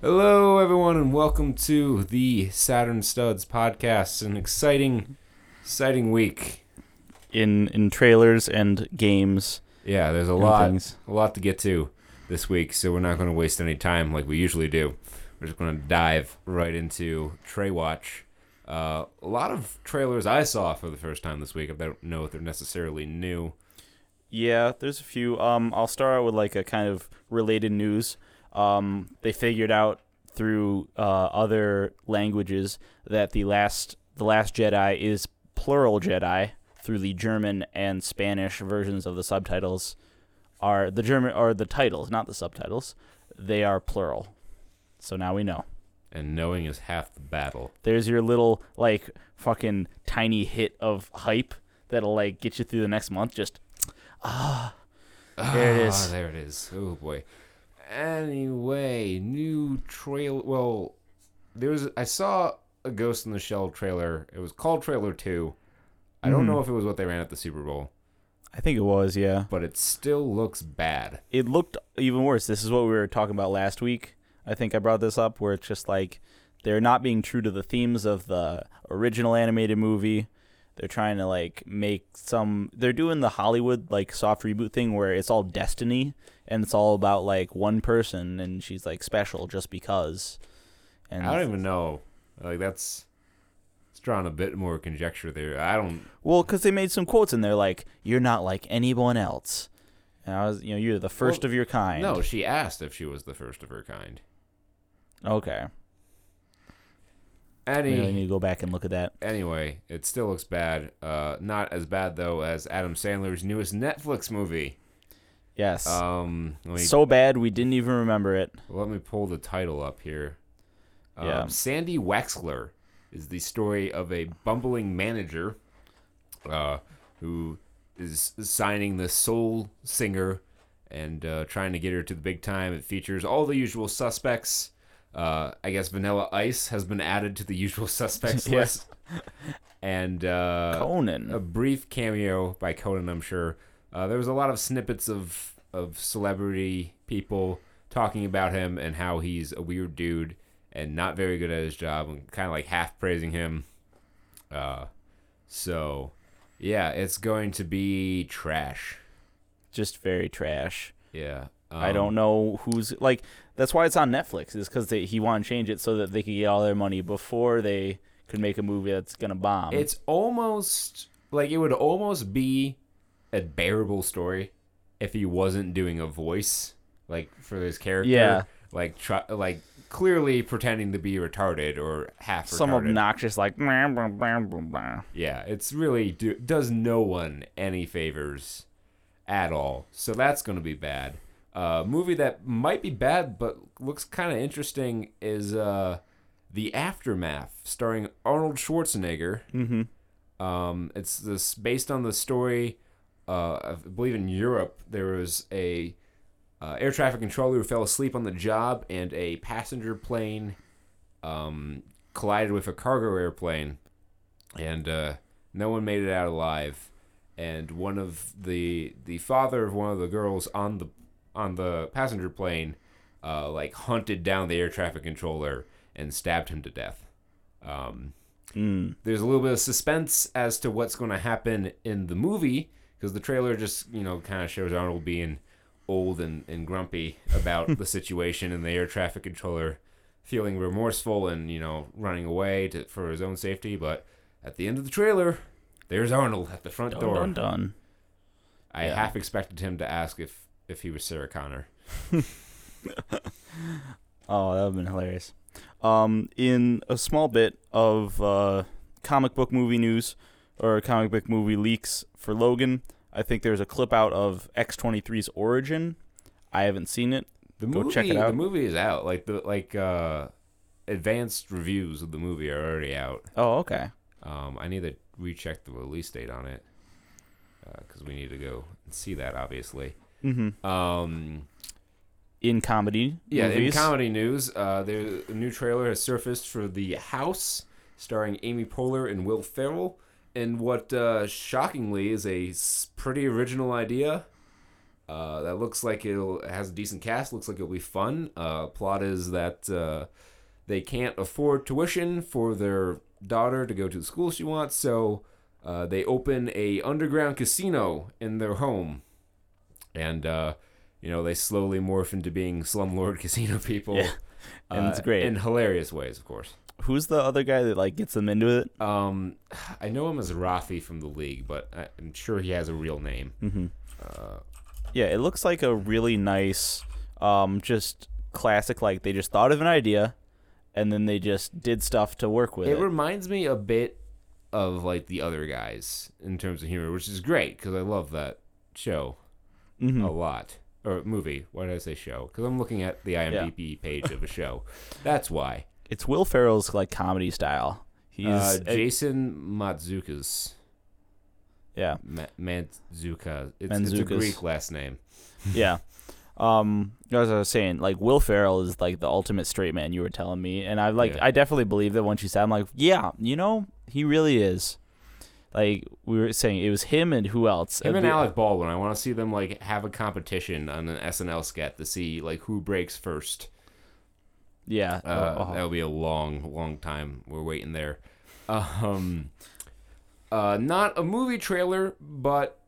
Hello, everyone, and welcome to the Saturn Studs podcast. An exciting, exciting week. In in trailers and games. Yeah, there's a lot, things. a lot to get to this week, so we're not going to waste any time like we usually do. We're just going to dive right into Trey Watch uh, a lot of trailers I saw for the first time this week. I don't know if they're necessarily new. Yeah, there's a few. Um, I'll start out with like a kind of related news. Um, they figured out through uh, other languages that the last the last Jedi is plural Jedi through the German and Spanish versions of the subtitles are the German or the titles, not the subtitles. They are plural. So now we know. And knowing is half the battle. There's your little like fucking tiny hit of hype that'll like get you through the next month. Just ah, there it Ah, there it is. Oh boy. Anyway, new trail. Well, there was. I saw a Ghost in the Shell trailer. It was called Trailer Two. I don't Mhm. know if it was what they ran at the Super Bowl, I think it was yeah. but it still looks bad. It looked even worse. This is what we were talking about last week. I think I brought this up where it's just like they're not being true to the themes of the original animated movie. They're trying to like make some they're doing the Hollywood like soft reboot thing where it's all destiny and it's all about like one person and she's like special just because. And I don't even know. Like that's. It's drawing a bit more conjecture there. I don't. Well, because they made some quotes in there like "You're not like anyone else," and I was, you know, you're the first Well, of your kind. No, she asked if she was the first of her kind. Okay. Any. Need to go back and look at that. Anyway, it still looks bad. Uh, not as bad though as Adam Sandler's newest Netflix movie. Yes. Um, me, so bad we didn't even remember it. let me pull the title up here. Um, Yeah. Sandy Wexler is the story of a bumbling manager, uh, who is signing the soul singer and uh, trying to get her to the big time. It features all the usual suspects. Uh, I guess Vanilla Ice has been added to the usual suspects Yes. list, and uh, Conan. a brief cameo by Conan, I'm sure. Uh, there was a lot of snippets of of celebrity people talking about him and how he's a weird dude and not very good at his job and kind of like half praising him. Uh, so yeah, it's going to be trash. Just very trash. Yeah, I um, don't know who's like. That's why it's on Netflix. Is because he wanted to change it so that they could get all their money before they could make a movie that's gonna bomb. It's almost like it would almost be a bearable story if he wasn't doing a voice like for his character. Yeah. Like try, like clearly pretending to be retarded or half some retarded. obnoxious like. Yeah, it's really do, does no one any favors at all. So that's going to be bad. Uh, movie that might be bad but looks kind of interesting is uh, The Aftermath, starring Arnold Schwarzenegger. Mhm. Um, it's this based on the story. Uh, I believe in Europe there was a uh, air traffic controller who fell asleep on the job, and a passenger plane um, collided with a cargo airplane, and uh, no one made it out alive. And one of the the father of one of the girls on the on the passenger plane, uh, like hunted down the air traffic controller and stabbed him to death. Um, Mm. there's a little bit of suspense as to what's going to happen in the movie because the trailer just you know kind of shows Arnold being old and, and grumpy about the situation and the air traffic controller feeling remorseful and you know running away to, for his own safety but at the end of the trailer there's Arnold at the front Dun, door dun, dun. I Yeah. half expected him to ask if if he was Sarah Connor Oh, that would have been hilarious. Um, in a small bit of uh, comic book movie news or comic book movie leaks for Logan, I think there's a clip out of X23's origin. I haven't seen it. the Go movie check it out. the movie is out like the like uh advanced reviews of the movie are already out Oh, okay. Um, I need to recheck the release date on it because we need to go and see that, obviously. Mm-hmm. Um, In comedy yeah, movies. in comedy news, uh, there a new trailer has surfaced for The House, starring Amy Poehler and Will Ferrell. and what uh, shockingly is a pretty original idea. Uh, that looks like it'll it has a decent cast. Looks like it'll be fun. Uh, plot is that uh, they can't afford tuition for their daughter to go to the school she wants, so uh, they open a underground casino in their home, and uh, you know they slowly morph into being slumlord casino people. Yeah. And uh, it's great. in hilarious ways, of course. Who's the other guy that like gets them into it? Um, I know him as Rafi from the league, but I'm sure he has a real name. Mm-hmm. Uh, Yeah, it looks like a really nice, um, just classic. Like they just thought of an idea, and then they just did stuff to work with it it. reminds me a bit of like the other guys in terms of humor, which is great because I love that show Mhm. a lot. Or movie. Why did I say show? Because I'm looking at the IMDb page of a show. That's why. It's Will Ferrell's like comedy style. He's uh, Jason Mantzoukas. yeah, Ma-. It's, it's a Greek last name. yeah. Um, as I was saying, like Will Ferrell is like the ultimate straight man. You were telling me, and I like Yeah. I definitely believe that once you said, I'm like, yeah, you know, he really is. Like we were saying, it was him and who else? Him and the- Alec Baldwin. I want to see them like have a competition on an SNL sketch to see like who breaks first. Yeah. Uh, oh, oh. That'll be a long, long time. We're waiting there. Um, uh, not a movie trailer, but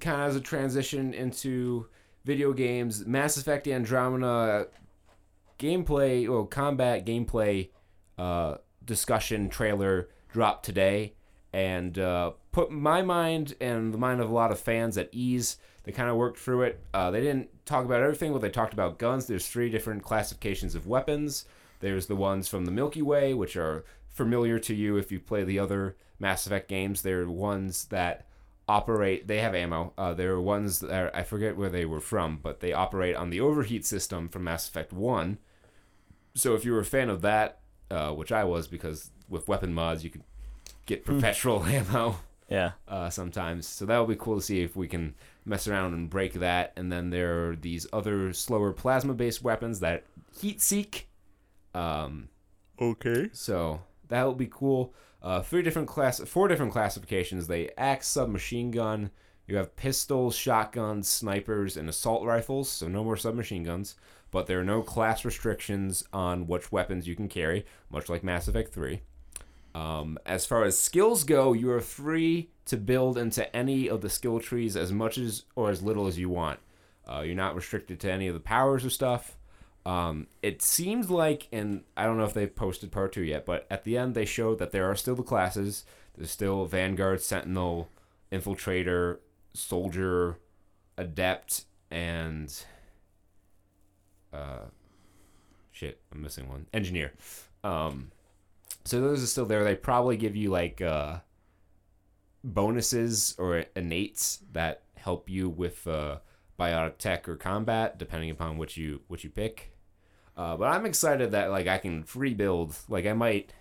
kind of as a transition into video games. Mass Effect Andromeda gameplay, well, combat gameplay uh, discussion trailer dropped today, and uh, put my mind and the mind of a lot of fans at ease. They kind of worked through it. Uh, they didn't talk about everything, but they talked about guns. There's three different classifications of weapons. There's the ones from the Milky Way, which are familiar to you if you play the other Mass Effect games. They're ones that operate. They have ammo. Uh, they're ones that are, I forget where they were from, but they operate on the overheat system from Mass Effect One. So if you were a fan of that, uh, which I was, because with weapon mods you could get perpetual ammo yeah. uh, sometimes. So that would be cool to see if we can mess around and break that. And then there are these other slower plasma-based weapons that heat seek. Um, Okay. so that would be cool. Uh, three different class, four different classifications. They axe, submachine gun. You have pistols, shotguns, snipers, and assault rifles. So no more submachine guns. But there are no class restrictions on which weapons you can carry, much like Mass Effect 3. Um, as far as skills go, you are free to build into any of the skill trees as much as or as little as you want. Uh, you're not restricted to any of the powers or stuff. Um, it seems like, and I don't know if they've posted part two yet, but at the end they showed that there are still the classes. There's still Vanguard, Sentinel, Infiltrator, Soldier, Adept, and uh, shit, I'm missing one. Engineer. Um, so those are still there. They probably give you like uh, bonuses or innates that help you with uh, biotic tech or combat, depending upon what you which you pick. Uh, but I'm excited that like I can free build. Like I might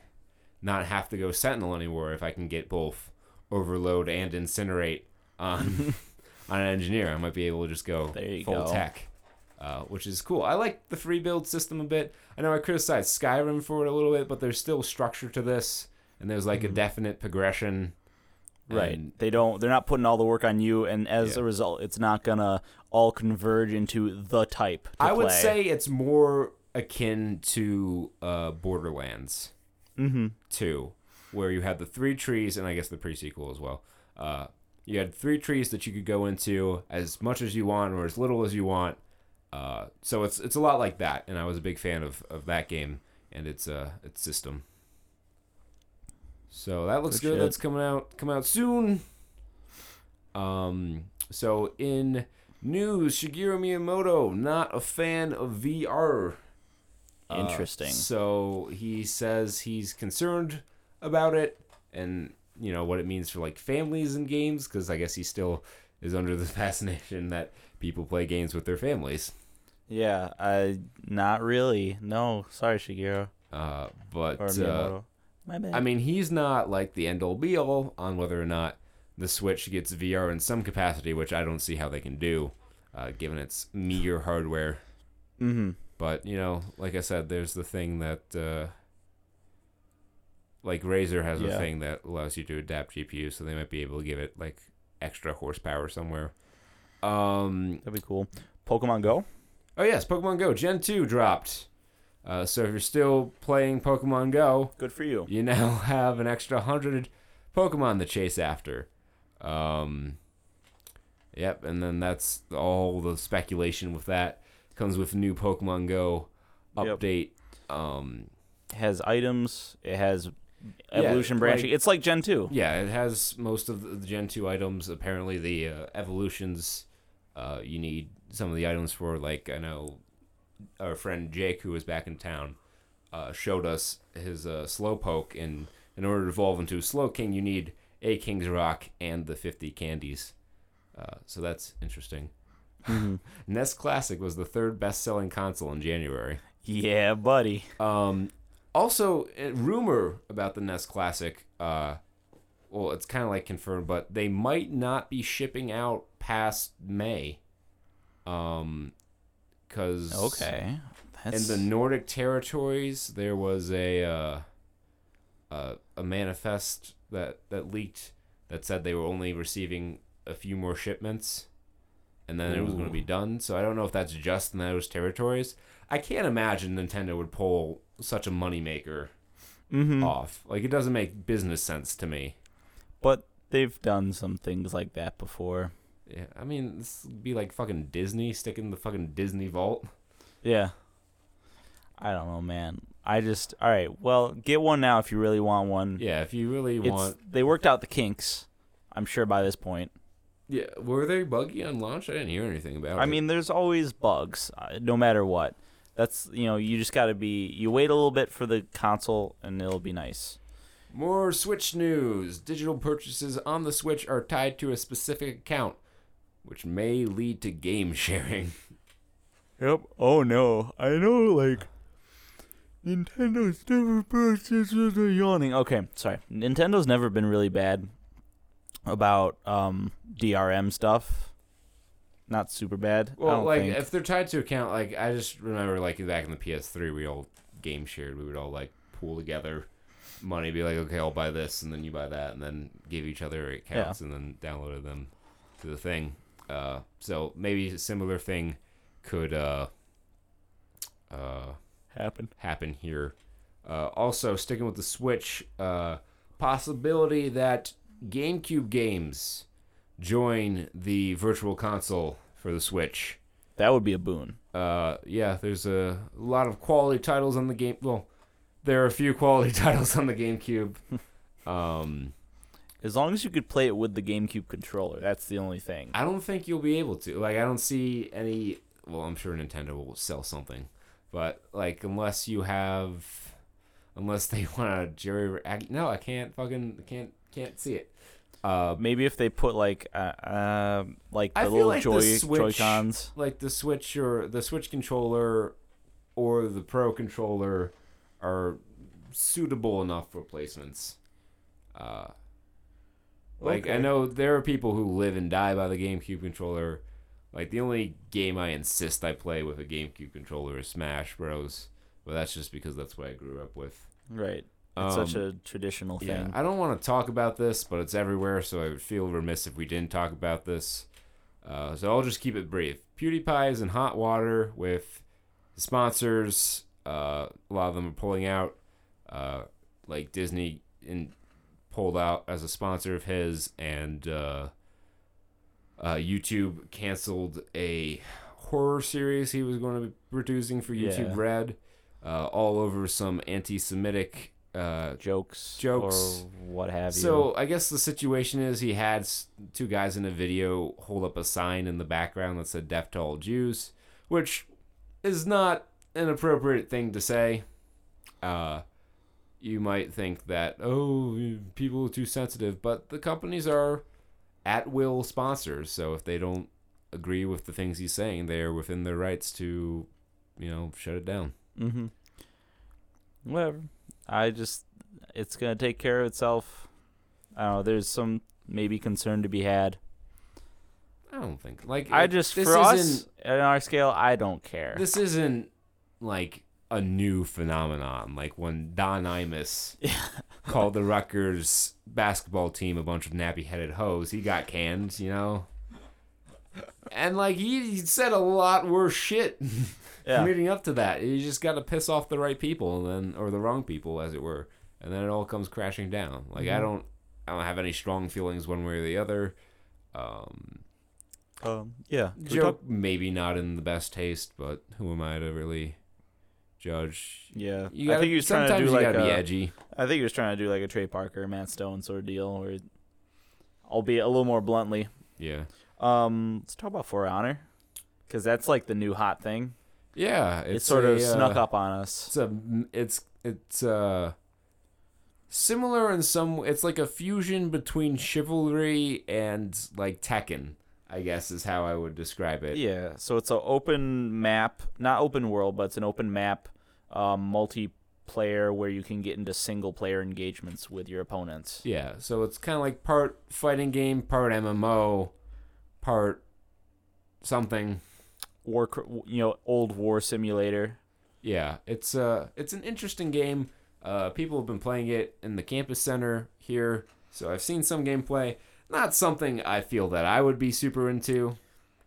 not have to go Sentinel anymore if I can get both Overload and Incinerate on on an engineer. I might be able to just go full go. tech, uh, which is cool. I like the free build system a bit. I know I criticized Skyrim for it a little bit, but there's still structure to this, and there's like a definite progression. Right. and- They don't. They're not putting all the work on you, and as Yeah. a result, it's not gonna all converge into the type. To I would say it's more akin to uh, Borderlands Mm-hmm. 2, where you had the three trees, and I guess the pre sequel as well. Uh, you had three trees that you could go into as much as you want or as little as you want. Uh, so it's it's a lot like that, and I was a big fan of, of that game and its uh its system. So that looks Good good. That's coming out coming out soon. Um. So in news, Shigeru Miyamoto not a fan of VR. Uh, Interesting. so he says he's concerned about it and you know what it means for like families and games because I guess he still is under the fascination that people play games with their families. Yeah. I not really. No. Sorry, Shigeru Uh, but uh, My bad. I mean, he's not like the end all be all on whether or not the Switch gets VR in some capacity, which I don't see how they can do, uh, given its meager hardware. mm-hmm. But you know, like I said, there's the thing that uh, like Razer has a Yeah. thing that allows you to adapt GPU, so they might be able to give it like extra horsepower somewhere. Um, That'd be cool. Pokemon Go. Oh yes, Pokemon Go Gen two dropped. Uh, so if you're still playing Pokemon Go, Good for you. you now have an extra hundred Pokemon to chase after. Um, yep, and then that's all the speculation with that comes with new Pokemon Go Yep. update. Um, has items. It has Yeah, evolution branching. like- it's like Gen two. yeah, it has most of the the Gen two items. Apparently, the uh, evolutions uh, you need some of the items for. Like I know our friend Jake, who was back in town, uh, showed us his uh, Slowpoke, and in order to evolve into a Slowking, you need a King's Rock and the 50 candies. Uh, so that's interesting. Mhm. NES Classic was the third best-selling console in January. Yeah, buddy. Um, also, a rumor about the NES Classic. Uh, well, it's kind of like confirmed, but they might not be shipping out past May. Um, because Okay. That's in the Nordic territories, there was a uh, uh, a manifest that that leaked that said they were only receiving a few more shipments, and then it was going to be done. So I don't know if that's just in those territories. I can't imagine Nintendo would pull such a moneymaker Mhm. off. Like it doesn't make business sense to me. But they've done some things like that before. Yeah, I mean, this would be like fucking Disney sticking the fucking Disney vault. Yeah. I don't know, man. I just all right. Well, get one now if you really want one. Yeah, if you really It's want. they worked out the kinks. I'm sure by this point. Yeah, were they buggy on launch? I didn't hear anything about it. I mean, there's always bugs, uh, no matter what. That's you know, you just got to be. You wait a little bit for the console, and it'll be nice. More Switch news. Digital purchases on the Switch are tied to a specific account, which may lead to game sharing. Yep. Oh no, I know. Like Nintendo's never are yawning. Okay, sorry. Nintendo's never been really bad about um DRM stuff. Not super bad. I Well, like think. if they're tied to account, like I just remember, like back in the PS3, we all game shared. We would all like pool together money, be like, okay, I'll buy this, and then you buy that, and then give each other accounts, and then downloaded them to the thing. Uh, so maybe a similar thing could uh, uh, happen. happen here. Uh, also, sticking with the Switch, uh, possibility that GameCube games join the Virtual Console for the Switch. That would be a boon. Uh, yeah, there's a lot of quality titles on the game. Well, there are a few quality titles on the GameCube. Um, As long as you could play it with the GameCube controller, that's the only thing. I don't think you'll be able to. Like, I don't see any. Well, I'm sure Nintendo will sell something, but like, unless you have, unless they want to jerry. No, I can't fucking can't can't see it. Uh, Maybe if they put like uh, uh like the I little like the joy Switch- Joy Cons. like the Switch or the Switch controller or the Pro controller are suitable enough replacements. Uh, like I know there are people who live and die by the GameCube controller. Like the only game I insist I play with a GameCube controller is Smash Bros. But that's just because that's what I grew up with. Right. It's such Um, a traditional thing. yeah, I don't want to talk about this, but it's everywhere, so I would feel remiss if we didn't talk about this. Uh, so I'll just keep it brief. PewDiePie is in hot water with sponsors. Uh, a lot of them are pulling out. Uh, like Disney in, pulled out as a sponsor of his, and uh, uh, YouTube canceled a horror series he was going to be producing for YouTube Yeah. Red, uh, all over some anti-Semitic uh, jokes, Jokes. or what have you. so I guess the situation is he had two guys in a video hold up a sign in the background that said "Death to all Jews," which is not an appropriate thing to say. Uh, you might think that oh, people are too sensitive, but the companies are at will sponsors, so if they don't agree with the things he's saying, they are within their rights to, you know, shut it down. Mm-hmm. Whatever. I just, it's gonna take care of itself. I don't know. There's some maybe concern to be had. I don't think like I it- just this for us isn't- on our scale, I don't care. this isn't like a new phenomenon. Like when Don Imus called the Rutgers basketball team a bunch of nappy-headed hoes. He got canned, you know. And like he, he said a lot worse shit Yeah. leading up to that. You just got to piss off the right people, and then or the wrong people, as it were, and then it all comes crashing down. Like I don't, I don't have any strong feelings one way or the other. Um, Um, yeah. Joke talk- maybe not in the best taste, but who am I to really judge? yeah. You gotta, I think he was trying to do like be a, edgy. I think he was trying to do like a Trey Parker, Matt Stone sort of deal, where, albeit a little more bluntly. Yeah, Um, let's talk about For Honor, because that's like the new hot thing. yeah. It It's sort of snuck uh, up on us. It's a it's it's uh similar in some. It's like a fusion between chivalry and like Tekken. I guess is how I would describe it. Yeah, so it's an open map, not open world, but it's an open map um, multiplayer where you can get into single player engagements with your opponents. Yeah, so it's kind of like part fighting game, part MMO, part something. War, you know, old war simulator. Yeah, it's uh it's an interesting game. Uh, people have been playing it in the campus center here, so I've seen some gameplay. Not something I feel that I would be super into,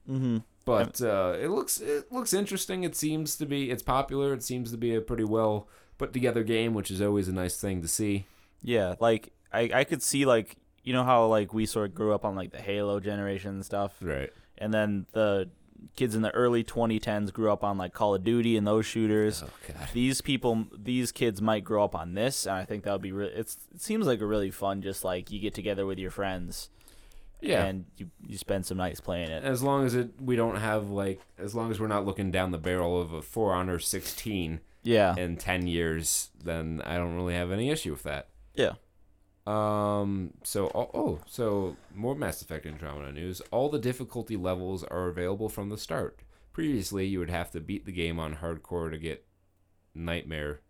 Mm-hmm. But uh, it looks it looks interesting. It seems to be it's popular. It seems to be a pretty well put together game, which is always a nice thing to see. Yeah, like I, I could see like you know how like we sort of grew up on like the Halo generation and stuff, Right. and then the kids in the early 2010s grew up on like Call of Duty and those shooters. Oh god. These people, these kids might grow up on this, and I think that would be really. It's it seems like a really fun, just like you get together with your friends, Yeah. and you you spend some nights playing it. as long as it we don't have like as long as we're not looking down the barrel of a For Honor 16 Yeah, in 10 years, then I don't really have any issue with that. yeah. Um. So oh, oh so more Mass Effect Andromeda news. All the difficulty levels are available from the start. Previously, you would have to beat the game on hardcore to get Nightmare,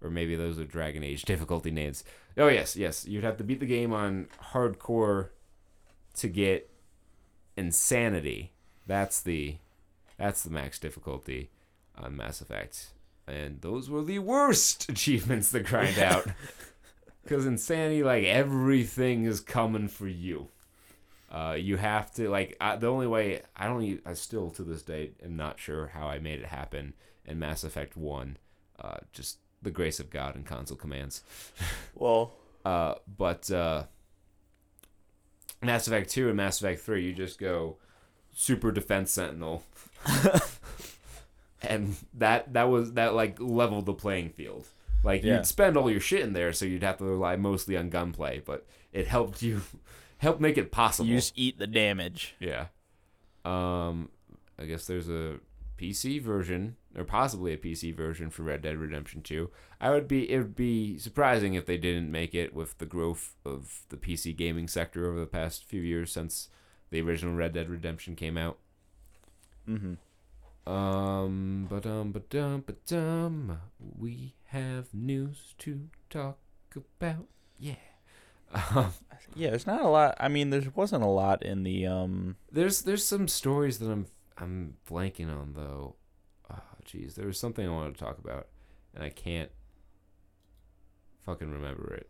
or maybe those are Dragon Age difficulty names. Oh yes, yes. You'd have to beat the game on hardcore to get Insanity. That's the that's the max difficulty on Mass Effect. And those were the worst achievements to grind out. Because insanity, like everything is coming for you. Uh, you have to like I, the only way I don't. Even, I still to this day am not sure how I made it happen in Mass Effect One. Uh, just the grace of God and console commands. Well, Uh, but uh, Mass Effect Two and Mass Effect Three, you just go super defense sentinel, and that that was that like leveled the playing field. Like Yeah. you'd spend all your shit in there, so you'd have to rely mostly on gunplay, but it helped you help make it possible. you just eat the damage. Yeah. Um, I guess there's a PC version, or possibly a PC version for Red Dead Redemption 2. I would be it would be surprising if they didn't make it with the growth of the PC gaming sector over the past few years since the original Red Dead Redemption came out. Mm-hmm. Um, but um, but um, but um, we have news to talk about. Yeah. Um, Yeah, there's not a lot. I mean, there wasn't a lot in the um. There's there's some stories that I'm I'm blanking on though. Jeez, there was something I wanted to talk about, and I can't fucking remember it.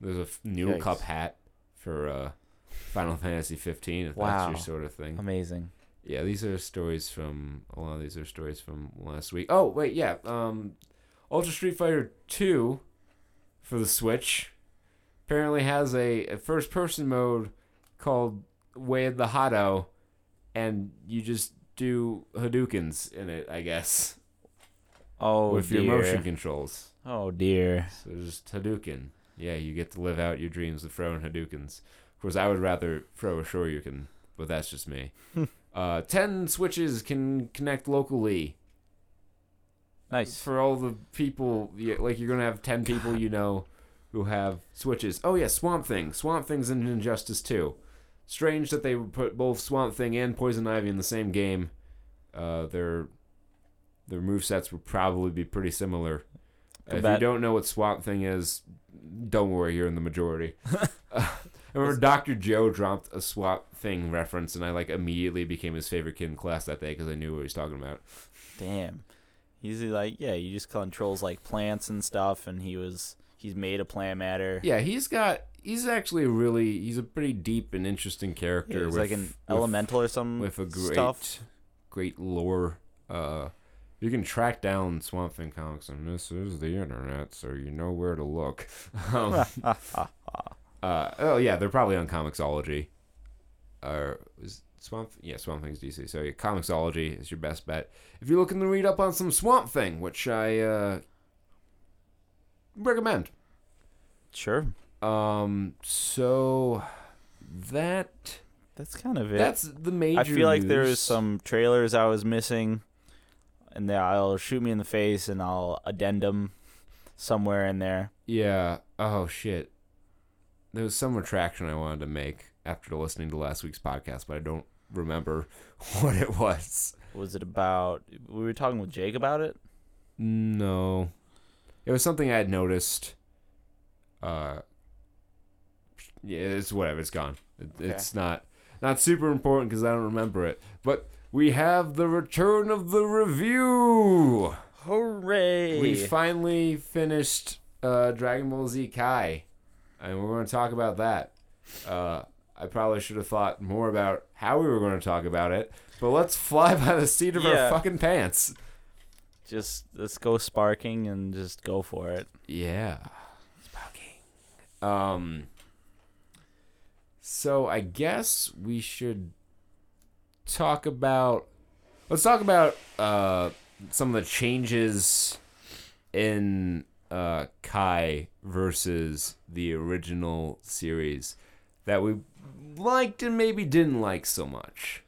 There's a f- Noodle Yikes. Cup hat for uh, Final Fantasy 15. If Wow. that's your sort of thing. Amazing. Yeah, these are stories from a lot of these are stories from last week. Oh wait, yeah. Um, Ultra Street Fighter Two for the Switch apparently has a, a first person mode called Way of the Hado, and you just do Hadoukens in it, I guess, Oh with dear. your motion controls. Oh dear. So just Hadouken. Yeah, you get to live out your dreams of throwing Hadoukens. Of course, I would rather throw a Shoryuken, but that's just me. uh, ten switches can connect locally Nice. for all the people. yeah, Like you're gonna have ten people you know who have switches. Oh yeah, Swamp Thing. Swamp Thing's in Injustice 2. Strange that they put both Swamp Thing and Poison Ivy in the same game. Uh, their their movesets would probably be pretty similar. if you don't know what Swamp Thing is, don't worry, you're in the majority. Uh, I remember Dr. Joe dropped a Swamp Thing reference, and I like immediately became his favorite kid in class that day because I knew what he was talking about. Damn. He's like, yeah, you just controls like plants and stuff, and he was he's made a plant matter. Yeah, he's got. He's actually really. He's a pretty deep and interesting Yeah, character. he's with, like an with- elemental or some with a great, stuff. great lore. Uh, you can track down Swamp Thing comics, and this is the internet, so you know where to look. Um, uh, oh yeah, they're probably on Comixology. Or is Swamp? Yeah, Swamp Thing's DC. So yeah, Comixology is your best bet. If you're looking to read up on some Swamp Thing, which I uh, recommend. Sure. Um, so that That's kind of it. that's the major. I feel like there's some trailers I was missing, and they I'll shoot me in the face and I'll addendum somewhere in there. Yeah. Oh shit. There was some retraction I wanted to make after listening to last week's podcast, but I don't remember what it was. Was it about? We were talking with Jake about it. No. It was something I had noticed. Uh Yeah, it's whatever, it's gone. It, It's not not super important cuz I don't remember it. But we have the return of the review. Hooray! We finally finished uh, Dragon Ball Z Kai, and we're going to talk about that. Uh, I probably should have thought more about how we were going to talk about it, but let's fly by the seat of Yeah. our fucking pants. Just let's go sparking and just go for it. Yeah, sparking. Um. So I guess we should talk about. Let's talk about uh, some of the changes in uh, Kai versus the original series that we liked and maybe didn't like so much.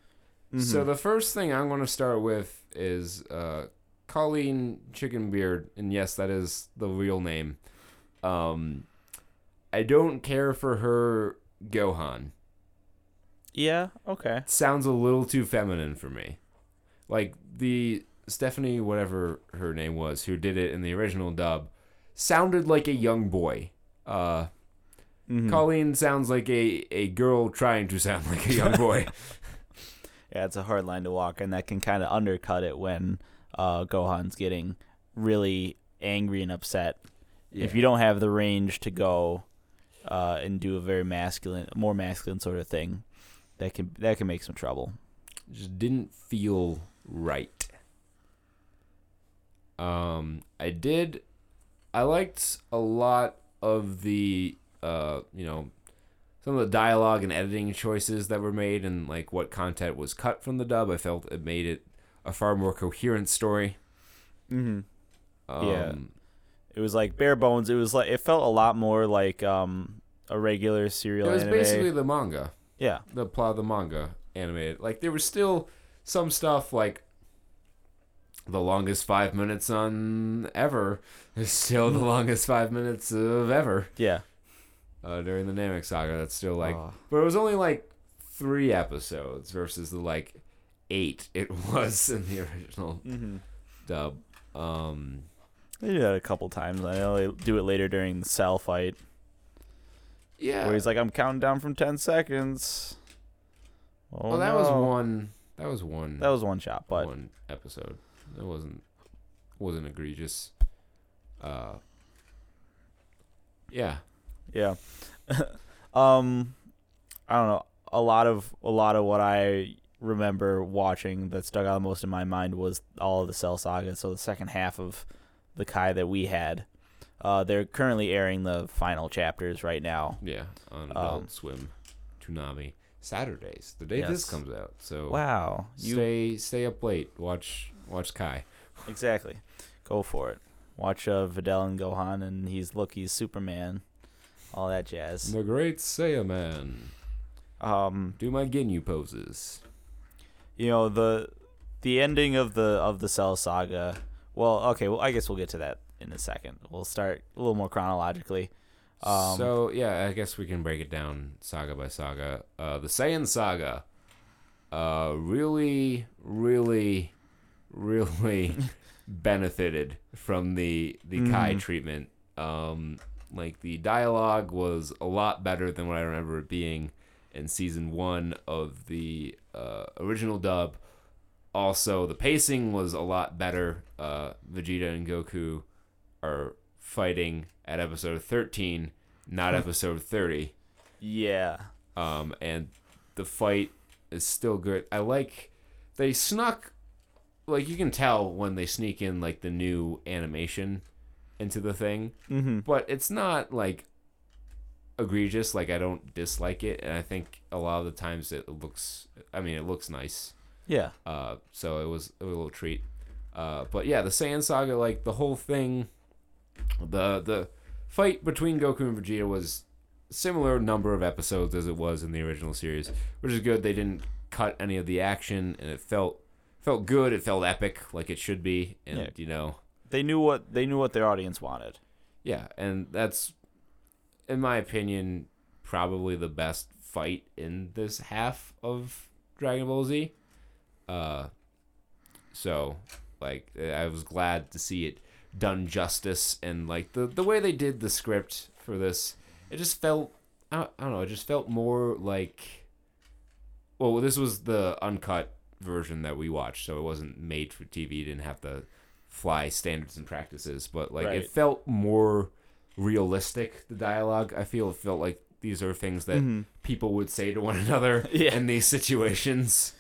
So the first thing I'm going to start with is uh, Colleen Clinkenbeard, and yes, that is the real name. Um, I don't care for her Gohan. Yeah. Okay. Sounds a little too feminine for me. Like the Stephanie, whatever her name was, who did it in the original dub, sounded like a young boy. Uh, Mhm. Colleen sounds like a, a girl trying to sound like a young boy. Yeah, it's a hard line to walk, and that can kind of undercut it when uh, Gohan's getting really angry and upset. If you don't have the range to go uh, and do a very masculine, more masculine sort of thing, that can that can make some trouble. just didn't feel right. Um, I did. I liked a lot of the, uh, you know, some of the dialogue and editing choices that were made, and like what content was cut from the dub. I felt it made it a far more coherent story. Mm-hmm. Um, Yeah. It was like bare bones. It was like it felt a lot more like um, a regular serial it was anime. basically the manga. yeah, the plot of the manga animated. Like there was still some stuff like the longest five minutes on ever is still the longest five minutes of ever yeah. uh, during the Namek saga. That's still like, Oh. but it was only like three episodes versus the like eight it was in the original Mm-hmm. dub. Um, They do that a couple times. I know they do it later during the cell fight, yeah. where he's like, "I'm counting down from ten seconds." Oh, well, that was one. That was one. That was one shot, but one episode. It wasn't wasn't egregious. Uh, yeah, Yeah. um I don't know. A lot of a lot of what I remember watching that stuck out most in my mind was all of the Cell Saga, so the second half of the Kai that we had. Uh, they're currently airing the final chapters right now. yeah. On Adult Um, Swim, Toonami Saturdays, the day this comes out. So Wow. You stay stay up late. Watch watch Kai. exactly. Go for it. Watch uh, Videl and Gohan and he's look, he's Superman. All that jazz. The Great Saiyaman. Um Do my Ginyu poses. You know the the ending of the of the Cell saga. Well, okay, well I guess we'll get to that in a second. We'll start a little more chronologically. Um, so yeah, I guess we can break it down saga by saga. Uh, the Saiyan saga, uh, really, really, really benefited from the the Kai Mhm. treatment. Um, like the dialogue was a lot better than what I remember it being in season one of the uh, original dub. Also, the pacing was a lot better. Uh, Vegeta and Goku are fighting at episode 13, not episode 30. Yeah. Um, and the fight is still good. I like they snuck like you can tell when they sneak in like the new animation into the thing, Mm-hmm. but it's not like egregious. Like I don't dislike it, and I think a lot of the times it looks. I mean, it looks nice. Yeah. Uh, so it was, a little treat. Uh, but yeah, the Saiyan saga, like the whole thing, the the fight between Goku and Vegeta was similar number of episodes as it was in the original series, which is good. They didn't cut any of the action, and it felt felt good. It felt epic, like it should be, and Yeah. you know, They knew what they knew what their audience wanted. yeah, and that's, in my opinion, probably the best fight in this half of Dragon Ball Z. Uh, so like I was glad to see it done justice, and like the the way they did the script for this, it just felt I don't, I don't know, it just felt more like. Well, this was the uncut version that we watched, so it wasn't made for TV. Didn't have to fly standards and practices, but like Right. it felt more realistic. The dialogue, I feel, it felt like these are things that Mhm. people would say to one another Yeah. in these situations.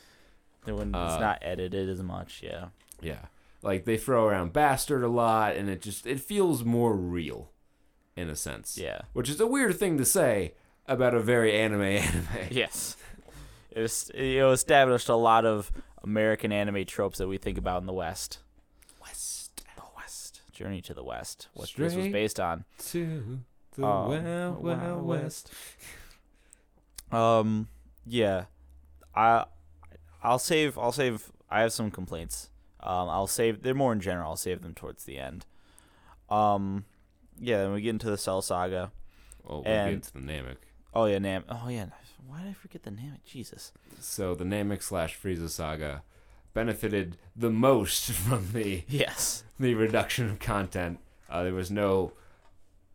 When Uh, it's not edited as much. Yeah. Yeah, like they throw around bastard a lot, and it just it feels more real, in a sense. Yeah. which is a weird thing to say about a very anime anime. Yes. It, was, it established a lot of American anime tropes that we think about in the West. West The West. Journey to the West. What this was based on. to the Oh, wild, Wild wild west. Um, yeah, I, I'll save. I'll save. I have some complaints. Um, I'll save. They're more in general. I'll save them towards the end. Um, yeah. Then we get into the Cell Saga. Well, we'll And- get to the Namek. Oh yeah, Nam. Oh yeah. Why did I forget the name? Jesus. So the Namek slash Frieza saga benefited the most from the Yes. the reduction of content. Uh, there was no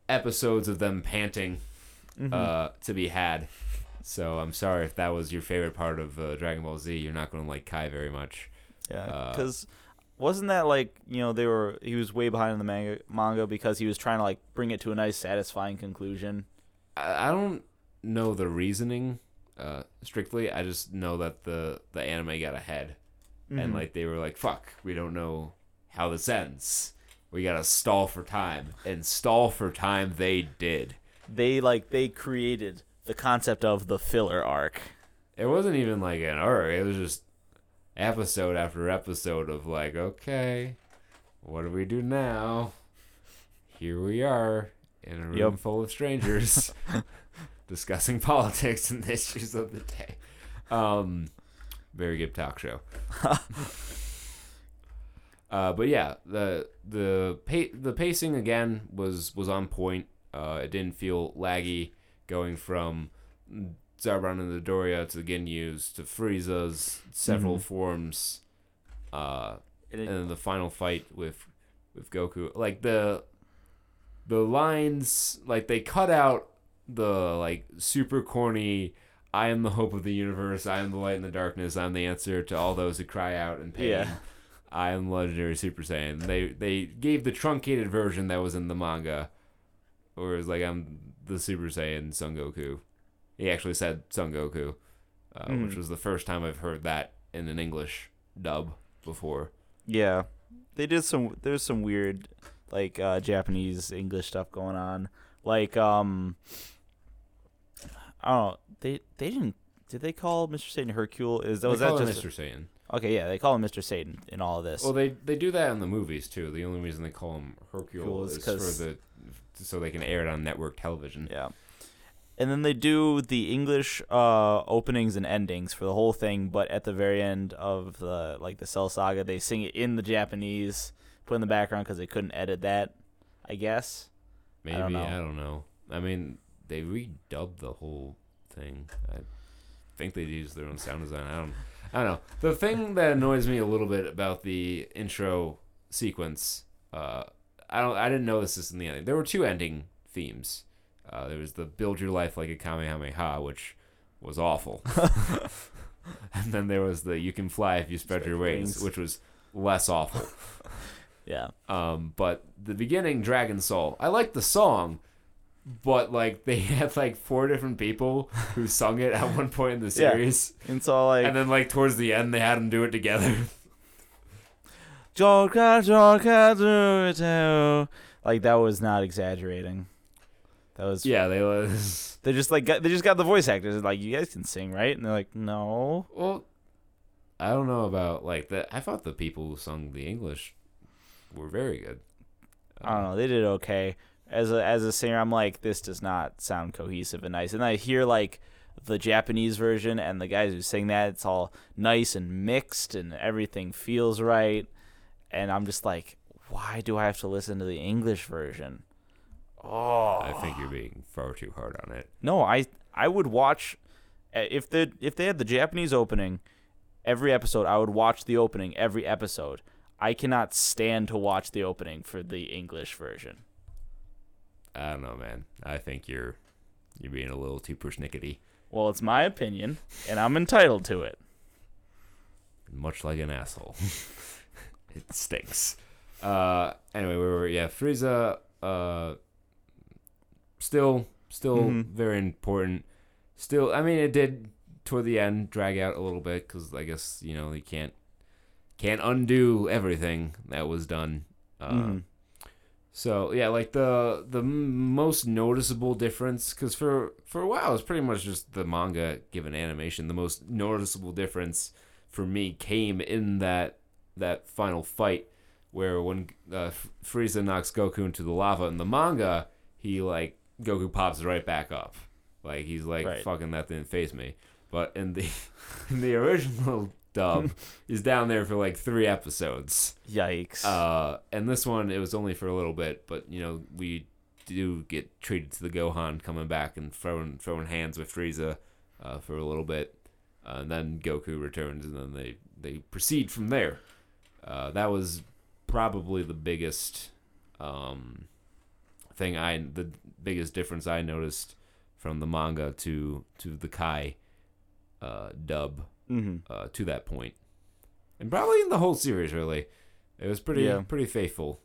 episodes of them panting Mhm. uh, to be had. So I'm sorry if that was your favorite part of uh, Dragon Ball Z. You're not going to like Kai very much. yeah. uh, Because wasn't that like you know they were he was way behind in the manga manga because he was trying to like bring it to a nice satisfying conclusion. I, I don't know the reasoning uh, strictly. I just know that the the anime got ahead, and Mhm. like they were like, "Fuck, we don't know how this ends. We gotta stall for time." And stall for time they did. they like they created the concept of the filler arc. It wasn't even like an arc. It was just episode after episode of like, okay, what do we do now? Here we are in a room Yep. full of strangers discussing politics and the issues of the day. Um, very good talk show. uh, but yeah, the the pa- the pacing again was was on point. Uh, it didn't feel laggy going from Zarbon and Dodoria to the Ginyus to Frieza's several Mhm. forms, uh, And and then the final fight with with Goku. Like the the lines, like they cut out the like super corny. I am the hope of the universe. I am the light in the darkness. I'm the answer to all those who cry out in pain. Yeah. I am legendary Super Saiyan. They they gave the truncated version that was in the manga, where it was like I'm the Super Saiyan Son Goku. He actually said Son Goku, uh, which Mhm. was the first time I've heard that in an English dub before. Yeah, they did some. There's some weird, like uh, Japanese English stuff going on. Like, um, I don't know. They they didn't. Did they call Mr. Satan Hercule? Is that was They call that him just Mr. Satan? okay? Yeah, they call him Mr. Satan in all of this. Well, they they do that in the movies too. The only reason they call him Hercule Hercule is is for the so they can air it on network television. yeah. And then they do the English uh, openings and endings for the whole thing, but at the very end of the like the Cell Saga, they sing it in the Japanese, put in the background because they couldn't edit that. I guess. Maybe I don't know. I mean, they redubbed the whole thing. I think they used their own sound design. I don't. I don't know. The thing that annoys me a little bit about the intro sequence, uh, I don't. I didn't know this is in the ending. There were two ending themes. Uh, there was the "Build Your Life Like a Kamehameha," which was awful, and then there was the "You Can Fly If You Spread, Spread Your Wings," Wings. which was less awful. Yeah. Um, but the beginning, Dragon Soul, I like the song, but like they had like four different people who sung it at one point in the Yeah. series, And so like and then like towards the end they had them do it together. Joker, Joker, do it too. Like that was not exaggerating. That was yeah, they was They just like got, they just got the voice actors like you guys can sing right, and they're like no. well. I don't know about like that. I thought the people who sung the English were very good. I don't know. They did okay. As a as a singer, I'm like this does not sound cohesive and nice. And I hear like the Japanese version and the guys who sing that it's all nice and mixed and everything feels right. And I'm just like, why do I have to listen to the English version? Oh, I think you're being far too hard on it. No, I I would watch uh, if the if they had the Japanese opening every episode. I would watch the opening every episode. I cannot stand to watch the opening for the English version. I don't know, man. I think you're you're being a little too persnickety, Well, it's my opinion, and I'm entitled to it. much like an asshole. it stinks. Uh, anyway, we were yeah, Frieza. Uh, still, still Mhm. very important. Still, I mean, it did toward the end drag out a little bit because I guess you know you can't can't undo everything that was done. Uh, Mhm. So yeah, like the the most noticeable difference, because for for a while it's pretty much just the manga given animation. The most noticeable difference for me came in that that final fight where when uh, Frieza knocks Goku into the lava in the manga, he like Goku pops right back up, like he's like Right. fucking that didn't phase me. But in the in the original dub, he's down there for like three episodes. Yikes! Uh, and this one, it was only for a little bit, but you know we do get treated to the Gohan coming back and throwing throwing hands with Frieza uh, for a little bit, uh, and then Goku returns, and then they they proceed from there. Uh, that was probably the biggest um, thing I the biggest difference I noticed from the manga to to the Kai uh, dub hmm uh, to that point, and probably in the whole series. Really, it was pretty Yeah. pretty faithful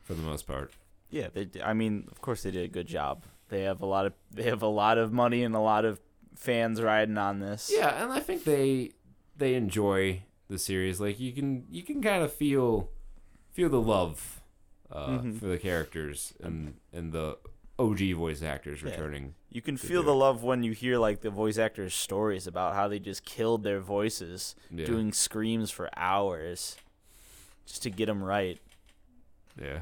for the most part. Yeah, they. d- I mean, of course they did a good job. They have a lot of they have a lot of money and a lot of fans riding on this. Yeah, and I think they they enjoy the series. Like you can you can kind of feel feel the love uh, Mhm. for the characters and and the OG voice actors Yeah. returning. You can feel the love when you hear like the voice actors' stories about how they just killed their voices Yeah, doing screams for hours just to get them right. yeah,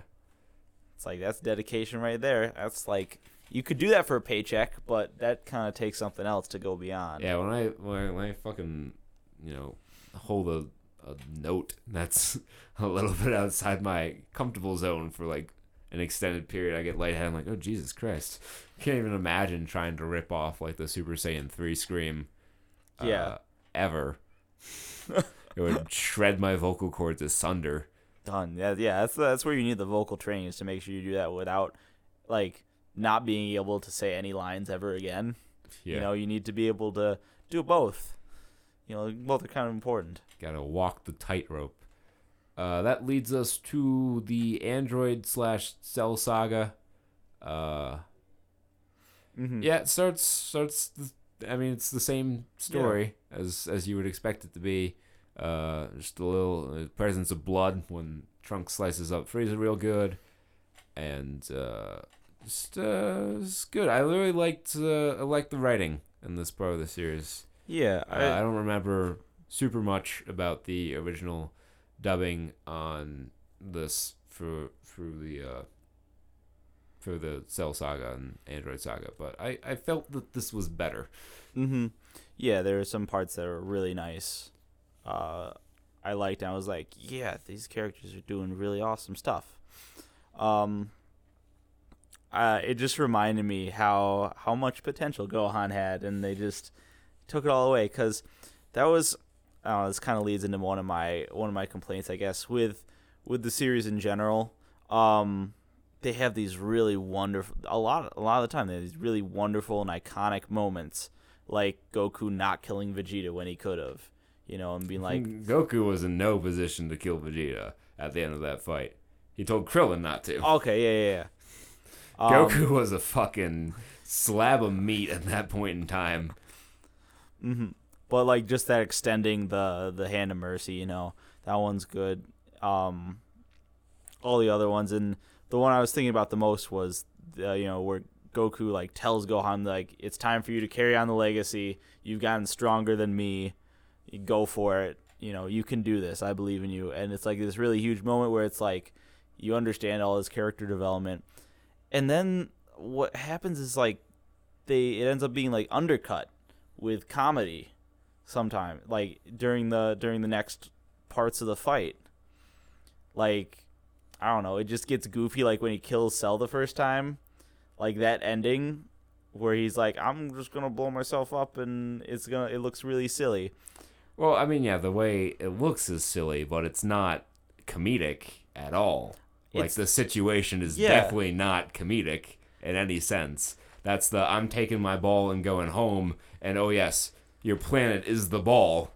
It's like that's dedication right there. That's like you could do that for a paycheck, but that kind of takes something else to go beyond. yeah. When I when I, when I fucking you know hold a a note that's a little bit outside my comfortable zone for like an extended period, I get lightheaded. I'm like, oh Jesus Christ! Can't even imagine trying to rip off like the Super Saiyan three scream. uh, Yeah. ever. it would shred my vocal cords asunder. Done. Yeah, yeah. That's that's where you need the vocal training is to make sure you do that without like not being able to say any lines ever again. Yeah, You know, you need to be able to do both. You know, both are kind of important. gotta walk the tightrope. Uh, that leads us to the Android slash Cell Saga. Uh, Mm-hmm. yeah, it starts starts. The, I mean, it's the same story as as you would expect it to be. Uh, just a little uh, presence of blood when Trunk slices up Frieza real good, and uh, just uh, it's good. I really liked uh, I liked the writing in this part of the series. Yeah. Uh, I don't remember super much about the original dubbing on this for through the uh, for the Cell Saga and Android Saga, but I, I felt that this was better. Mm-hmm. Yeah, there are some parts that are really nice. Uh, I liked. And I was like, yeah, these characters are doing really awesome stuff. Um, uh, it just reminded me how how much potential Gohan had, and they just took it all away. Because that was, uh, this kind of leads into one of my one of my complaints, I guess, with with the series in general. Um, they have these really wonderful a lot a lot of the time they have these really wonderful and iconic moments like Goku not killing Vegeta when he could have you know and being like Goku was in no position to kill Vegeta at the end of that fight. He told Krillin not to. Okay, yeah, yeah, yeah. Um, Goku was a fucking slab of meat at that point in time. But like just that extending the the hand of mercy, you know, that one's good. Um, all the other ones, and the one I was thinking about the most was, uh, you know, where Goku like tells Gohan like it's time for you to carry on the legacy. You've gotten stronger than me. You go for it. You know, you can do this. I believe in you. And it's like this really huge moment where it's like you understand all his character development, and then what happens is like they it ends up being like undercut with comedy sometime like during the during the next parts of the fight like i don't know it just gets goofy like when he kills cell the first time like that ending where he's like i'm just gonna blow myself up and it's gonna it looks really silly Well, I mean, yeah, the way it looks is silly, but it's not comedic at all. Like It's- the situation is Yeah. definitely not comedic in any sense. That's the I'm taking my ball and going home, and oh yes, your planet is the ball.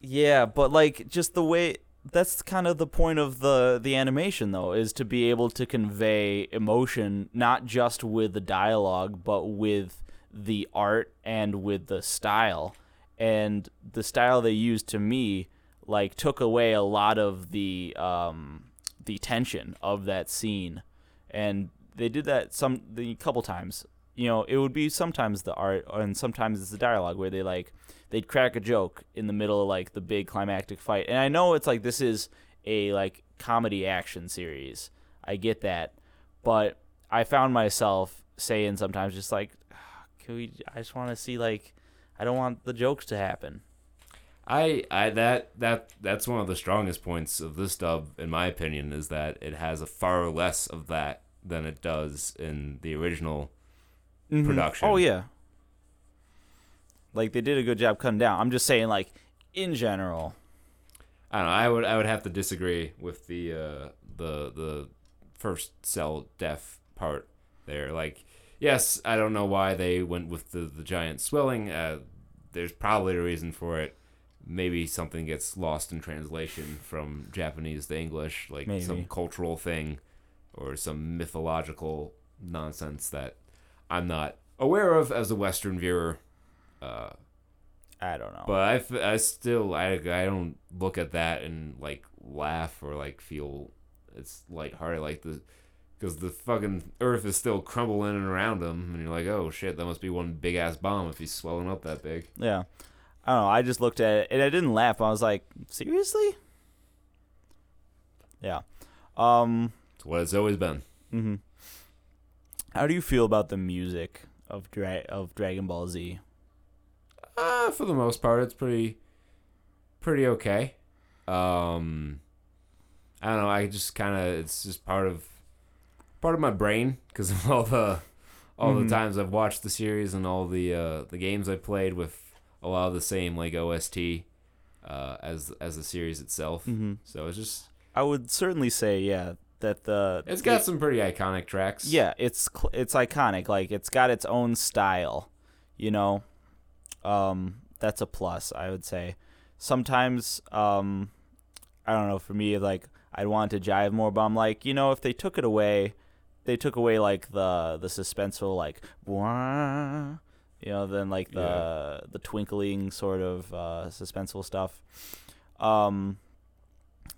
Yeah, but like just the way that's kind of the point of the the animation though is to be able to convey emotion not just with the dialogue but with the art and with the style. And the style they used to me like took away a lot of the um the tension of that scene. And they did that some the couple times. You know, it would be sometimes the art and sometimes it's the dialogue where they like they'd crack a joke in the middle of like the big climactic fight. And I know it's like this is a like comedy action series. I get that. But I found myself saying sometimes just like "Ah, can we I just want to see like I don't want the jokes to happen. I, I that that that's one of the strongest points of this dub, in my opinion, is that it has a far less of that than it does in the original production. Oh yeah. Like they did a good job cutting down. I'm just saying like in general. I don't know. I would I would have to disagree with the uh, the the first cell death part there. Like, yes, I don't know why they went with the the giant swelling. Uh, there's probably a reason for it. Maybe something gets lost in translation from Japanese to English, like some cultural thing or some mythological nonsense that I'm not aware of as a Western viewer. Uh, I don't know. but I, f- I still I, I don't look at that and like laugh or like feel it's lighthearted like the because the fucking earth is still crumbling in around him and you're like oh shit that must be one big ass bomb if he's swelling up that big yeah. I don't know. I just looked at it and I didn't laugh. I was like, seriously? Yeah. Um it's what it's always been mhm. How do you feel about the music of Dra- of Dragon Ball Z? uh, for the most part it's pretty pretty okay um I don't know I just kind of it's just part of part of my brain because of all the all Mhm. the times I've watched the series and all the uh, the games I played with a lot of the same like OST uh, as as the series itself. Mhm. So it's just I would certainly say, yeah, that the it's got some pretty iconic tracks. Yeah, it's it's iconic. Like it's got its own style, you know. Um, that's a plus, I would say. Sometimes, um, I don't know. For me, like I'd want to jive more, but I'm like, you know, if they took it away, they took away like the the suspenseful, like, "Wah," you know, then like the the twinkling sort of uh, suspenseful stuff. Um,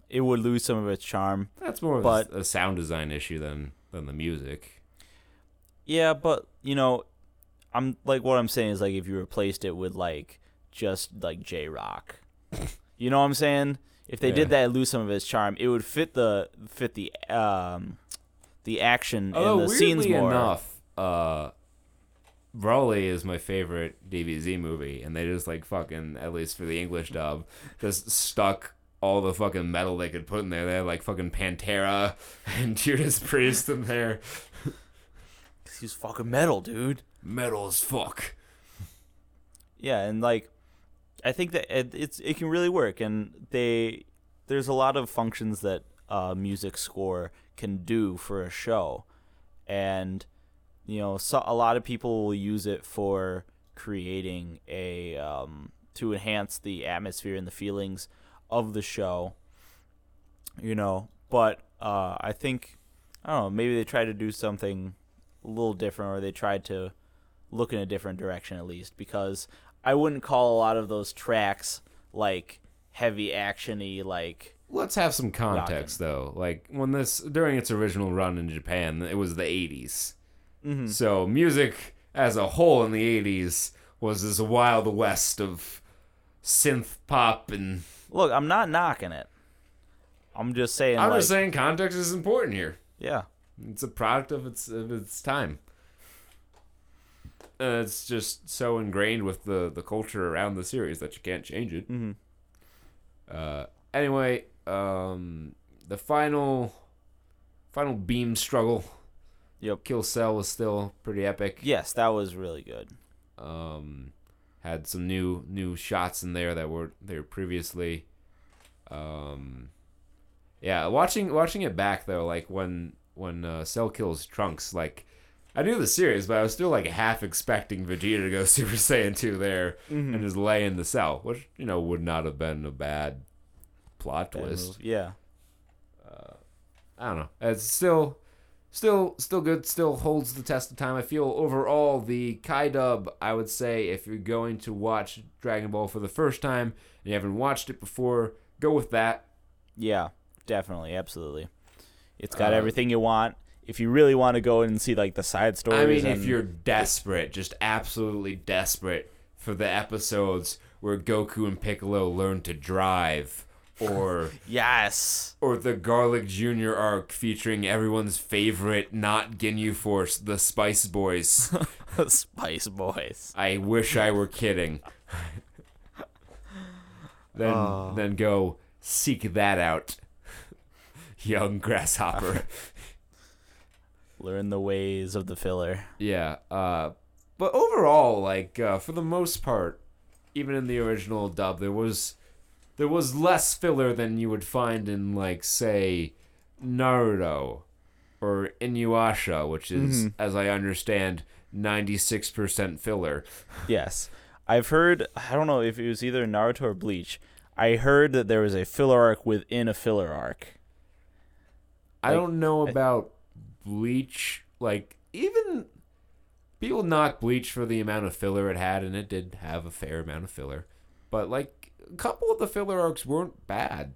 it would lose some of its charm. that's more of But- a, sound design issue than than the music. Yeah, but you know, I'm like what I'm saying is like if you replaced it with like just like J Rock, you know what I'm saying? If they did Yeah. that, and lose some of its charm. It would fit the fit the um the action Although and the scenes more. enough, uh, Broly is my favorite DBZ movie, and they just like fucking at least for the English dub, just stuck all the fucking metal they could put in there. They had like fucking Pantera and Judas Priest in there. Cause He's fucking metal, dude. Metal as fuck. Yeah, and like I think that it, it's it can really work, and they there's a lot of functions that uh, music score can do for a show, and you know so, a lot of people will use it for creating a um, to enhance the atmosphere and the feelings of the show. You know, but uh, I think I don't know. Maybe they tried to do something a little different, or they tried to look in a different direction at least. Because I wouldn't call a lot of those tracks like heavy actiony, like Let's have some context though. Like when this during its original run in Japan, it was the 80s. Mhm. So music as a whole in the 80s was this wild west of synth pop and look. I'm not knocking it. I'm just saying. I'm like, just saying context is important here. yeah. It's a product of its of its time. Uh, it's just so ingrained with the the culture around the series that you can't change it. hmm Uh, anyway, um, the final final beam struggle. Yep. Kill Cell was still pretty epic. Yes, that was really good. Um, had some new new shots in there that were there previously. Um, yeah, watching watching it back though, like when when uh, Cell kills Trunks, like I knew the series, but I was still like half expecting Vegeta to go Super Saiyan two there Mm-hmm. and just lay in the cell, which you know would not have been a bad plot Bad twist. move. Yeah. I don't know. It's still, still, still good. Still holds the test of time. I feel overall the Kai dub. I would say if you're going to watch Dragon Ball for the first time and you haven't watched it before, go with that. Yeah, definitely, absolutely. It's got Uh, everything you want. If you really want to go and see like the side stories, I mean, and, if you're desperate, just absolutely desperate for the episodes where Goku and Piccolo learn to drive, or yes, or the Garlic Junior arc featuring everyone's favorite not Ginyu Force, the Spice Boys. Spice Boys. I wish I were kidding. then Oh. then go seek that out. Young grasshopper. Learn the ways of the filler. yeah. Uh but overall, like uh, for the most part, even in the original dub, there was there was less filler than you would find in like say Naruto or Inuyasha, which is, Mhm. as I understand, ninety six percent filler. Yes, I've heard. I don't know if it was either Naruto or Bleach. I heard that there was a filler arc within a filler arc. I don't know about Bleach. Like even people knock Bleach for the amount of filler it had, and it did have a fair amount of filler. But like a couple of the filler arcs weren't bad.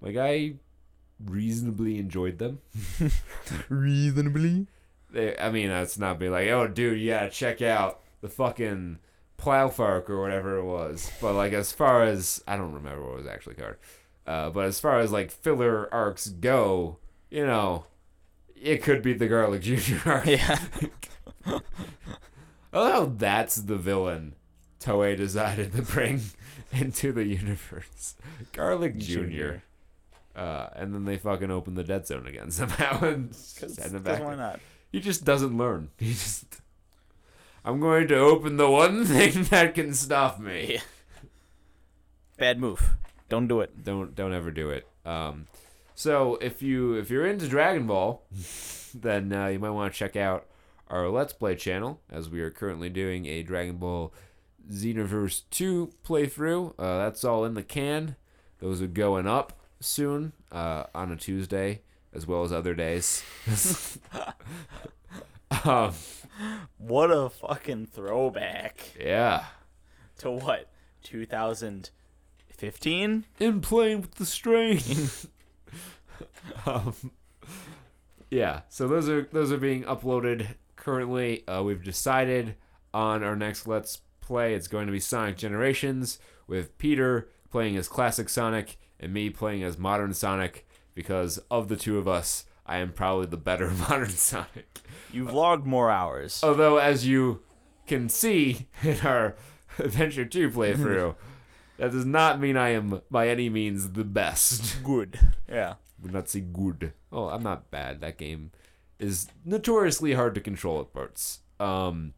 Like I reasonably enjoyed them. Reasonably. They, I mean, that's not be like, oh, dude, you gotta check out the fucking Plowfark or whatever it was. But like, as far as I don't remember what it was actually called. Uh, but as far as like filler arcs go, you know, it could be the Garlic Junior arc. Yeah. Oh, that's the villain Toei decided to bring into the universe. Garlic Junior. Uh, and then they fucking open the dead zone again somehow and send him back. why not? He just doesn't learn. He just. I'm going to open the one thing that can stop me. Bad move. Don't do it. Don't don't ever do it. Um, so if you if you're into Dragon Ball, then uh, you might want to check out our Let's Play channel as we are currently doing a Dragon Ball Xenoverse 2 playthrough. Uh, that's all in the can. Those are going up soon uh, on a Tuesday as well as other days. um, What a fucking throwback yeah. to what? 2015? in playing with the strain. um, yeah, so those are those are being uploaded currently. Uh, we've decided on our next Let's Play. It's going to be Sonic Generations with Peter playing as classic Sonic and me playing as modern Sonic because of the two of us, I am probably the better modern Sonic. You've logged more hours. Although, as you can see in our Adventure 2 playthrough, that does not mean I am by any means the best. Good. Yeah. Would not say good. Oh, I'm not bad. That game is notoriously hard to control at parts. Um,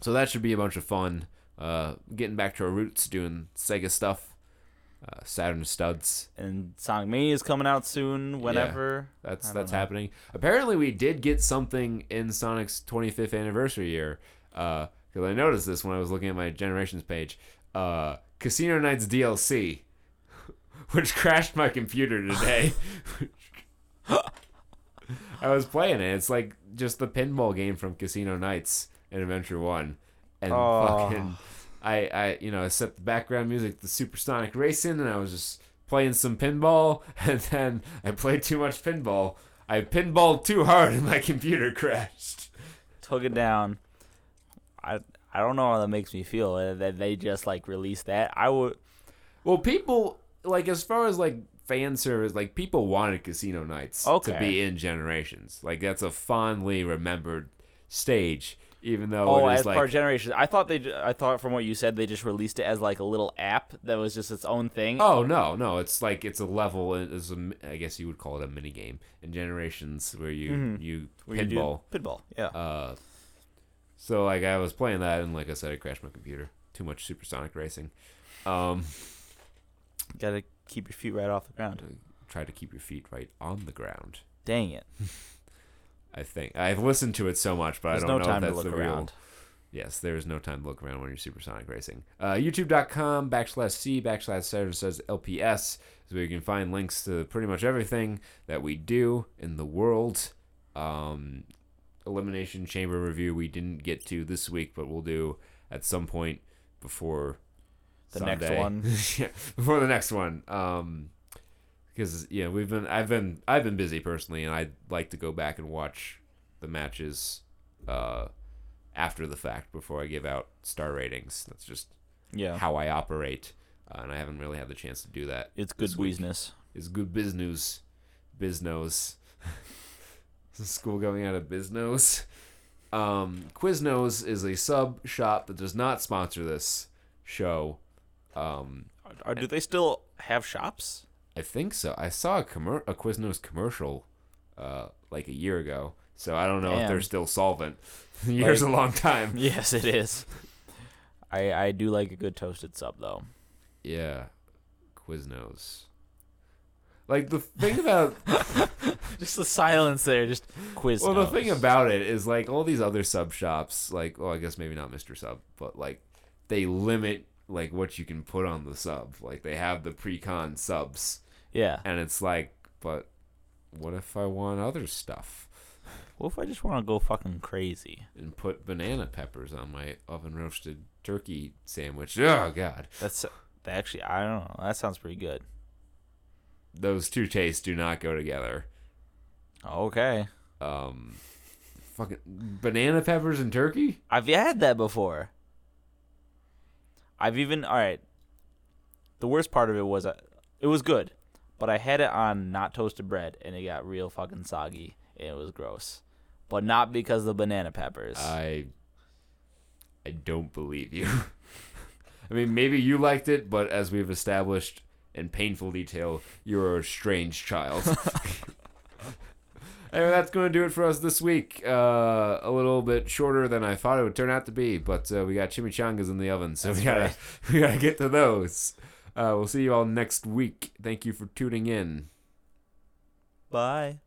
so that should be a bunch of fun. Uh, getting back to our roots, doing Sega stuff, uh, Saturn studs. And Sonic Mania is coming out soon. Whenever. That's that's know. happening. Apparently, we did get something in Sonic's 25th anniversary year. Because I noticed this when I was looking at my Generations page. Uh, Casino Nights DLC, which crashed my computer today. I was playing it. It's like just the pinball game from Casino Nights and Adventure One, and Oh. fucking, I, I, you know, I set the background music to Supersonic Racing, and I was just playing some pinball, and then I played too much pinball. I pinballed too hard, and my computer crashed. Took it down. I I don't know how that makes me feel uh, that they just like released that. I would. Well, people like as far as like fan service, like people wanted Casino Nights to be in Generations. Like that's a fondly remembered stage, even though Oh, as like part of generations. I thought they. I thought from what you said, they just released it as like a little app that was just its own thing. Oh no, no! It's like it's a level. It's a, I guess you would call it a mini game in Generations where you Mhm. you Where you pinball. pinball. Yeah. Uh, so like I was playing that, and like I said, it crashed my computer. Too much supersonic racing. Um, Gotta keep your feet right off the ground. try to keep your feet right on the ground. Dang it. I think I've listened to it so much, but There's I don't no know time if to that's look the real. around. Yes, there is no time to look around when you're supersonic racing. Uh, YouTube.com backslash C backslash Sarah says LPS is where you can find links to pretty much everything that we do in the world. Um, Elimination Chamber review we didn't get to this week, but we'll do at some point before The next one. yeah, before the next one. Um, because yeah, we've been I've been I've been busy personally, and I'd like to go back and watch the matches uh, after the fact before I give out star ratings. That's just Yeah. how I operate, uh, and I haven't really had the chance to do that. It's good business. It's good business, biznos. School going out of biznos. Um, Quiznos is a sub shop that does not sponsor this show. Um, Are, do they still have shops? I think so. I saw a commer- a Quiznos commercial uh, like a year ago, so I don't know if they're still solvent. year's Like- a long time. Yes, it is. I I do like a good toasted sub though. Yeah, Quiznos. Like the thing about Just the silence there, just quiz. well, the thing about it is like all these other sub shops, like well, I guess maybe not Mr. Sub, but like they limit like what you can put on the sub. Like they have the pre-con subs, yeah. and it's like, but what if I want other stuff? What if I just want to go fucking crazy? and put banana peppers on my oven roasted turkey sandwich. Oh god. That's that actually I don't know. That sounds pretty good. Those two tastes do not go together. Okay. Um fucking banana peppers and turkey? I've had that before. I've even all right. The worst part of it was uh, it was good, but I had it on not toasted bread and it got real fucking soggy and it was gross. But not because of the banana peppers. I I don't believe you. I mean, maybe you liked it, but as we've established in painful detail, you're a strange child. Anyway, that's going to do it for us this week. Uh, a little bit shorter than I thought it would turn out to be, but uh, we got chimichangas in the oven, so we gotta we gotta get to those. Uh, we'll see you all next week. Thank you for tuning in. Bye.